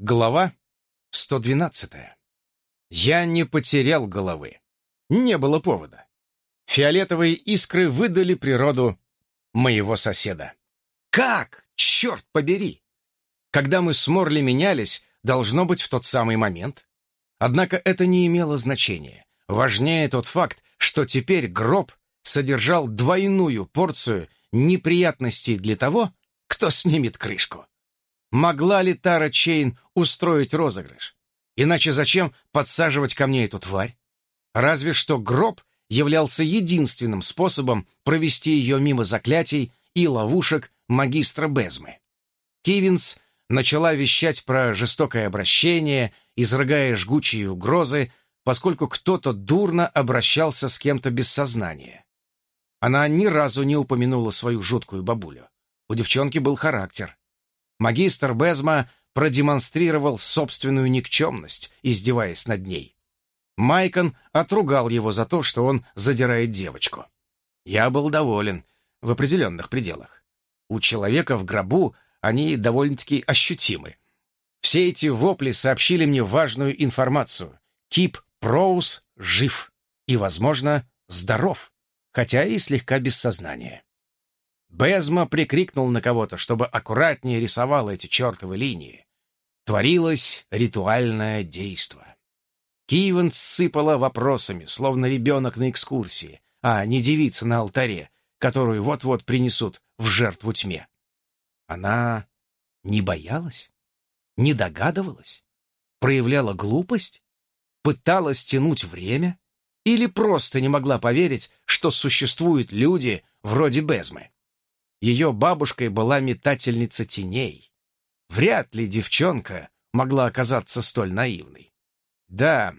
Глава 112. Я не потерял головы. Не было повода. Фиолетовые искры выдали природу моего соседа. Как? Черт побери! Когда мы с Морли менялись, должно быть в тот самый момент. Однако это не имело значения. Важнее тот факт, что теперь гроб содержал двойную порцию неприятностей для того, кто снимет крышку. Могла ли Тара Чейн устроить розыгрыш? Иначе зачем подсаживать ко мне эту тварь? Разве что гроб являлся единственным способом провести ее мимо заклятий и ловушек магистра Безмы. Кивинс начала вещать про жестокое обращение, изрыгая жгучие угрозы, поскольку кто-то дурно обращался с кем-то без сознания. Она ни разу не упомянула свою жуткую бабулю. У девчонки был характер. Магистр Безма продемонстрировал собственную никчемность, издеваясь над ней. Майкон отругал его за то, что он задирает девочку. Я был доволен в определенных пределах. У человека в гробу они довольно-таки ощутимы. Все эти вопли сообщили мне важную информацию. Кип Проус жив и, возможно, здоров, хотя и слегка без сознания. Безма прикрикнул на кого-то, чтобы аккуратнее рисовал эти чертовы линии. Творилось ритуальное действо. Кивен сыпала вопросами, словно ребенок на экскурсии, а не девица на алтаре, которую вот-вот принесут в жертву тьме. Она не боялась? Не догадывалась? Проявляла глупость? Пыталась тянуть время? Или просто не могла поверить, что существуют люди вроде Безмы? Ее бабушкой была метательница теней. Вряд ли девчонка могла оказаться столь наивной. Да,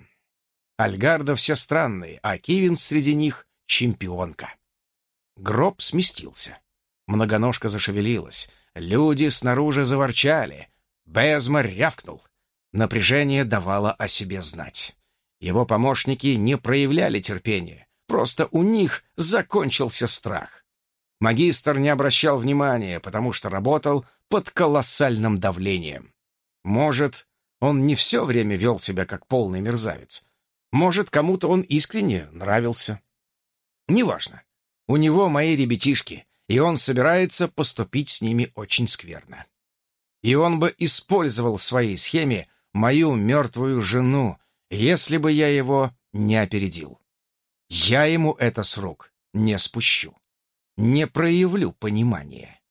Альгарда все странные, а Кивин среди них — чемпионка. Гроб сместился. Многоножка зашевелилась. Люди снаружи заворчали. Безмар рявкнул. Напряжение давало о себе знать. Его помощники не проявляли терпения. Просто у них закончился страх. Магистр не обращал внимания, потому что работал под колоссальным давлением. Может, он не все время вел себя как полный мерзавец. Может, кому-то он искренне нравился. Неважно. У него мои ребятишки, и он собирается поступить с ними очень скверно. И он бы использовал в своей схеме мою мертвую жену, если бы я его не опередил. Я ему это с рук не спущу не проявлю понимания.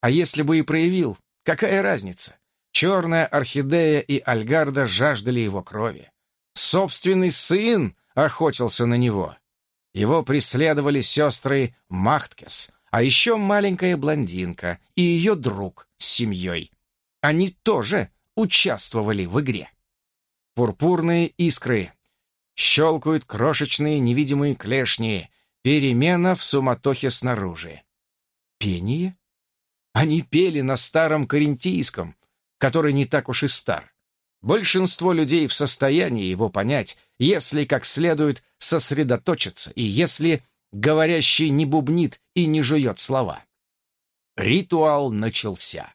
А если бы и проявил, какая разница? Черная орхидея и Альгарда жаждали его крови. Собственный сын охотился на него. Его преследовали сестры Махткес, а еще маленькая блондинка и ее друг с семьей. Они тоже участвовали в игре. Пурпурные искры. Щелкают крошечные невидимые клешни, Перемена в суматохе снаружи. Пение? Они пели на старом карентийском, который не так уж и стар. Большинство людей в состоянии его понять, если как следует сосредоточиться и если говорящий не бубнит и не жует слова. Ритуал начался,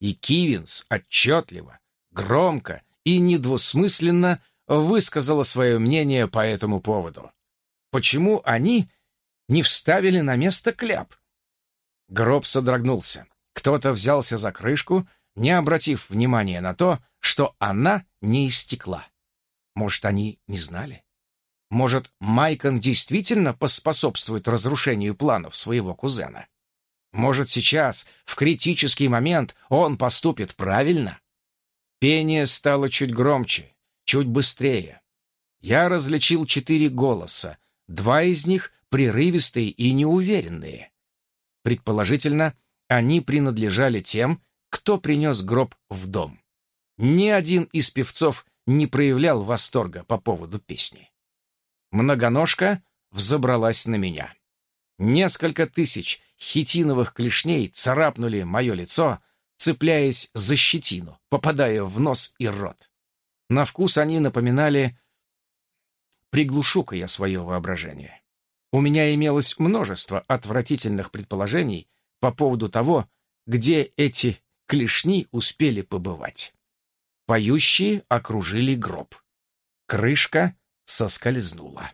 и Кивинс отчетливо, громко и недвусмысленно высказала свое мнение по этому поводу. Почему они не вставили на место кляп. Гроб содрогнулся. Кто-то взялся за крышку, не обратив внимания на то, что она не истекла. Может, они не знали? Может, Майкон действительно поспособствует разрушению планов своего кузена? Может, сейчас, в критический момент, он поступит правильно? Пение стало чуть громче, чуть быстрее. Я различил четыре голоса, два из них прерывистые и неуверенные. Предположительно, они принадлежали тем, кто принес гроб в дом. Ни один из певцов не проявлял восторга по поводу песни. Многоножка взобралась на меня. Несколько тысяч хитиновых клешней царапнули мое лицо, цепляясь за щетину, попадая в нос и рот. На вкус они напоминали... Приглушу-ка я свое воображение. У меня имелось множество отвратительных предположений по поводу того, где эти клешни успели побывать. Поющие окружили гроб. Крышка соскользнула.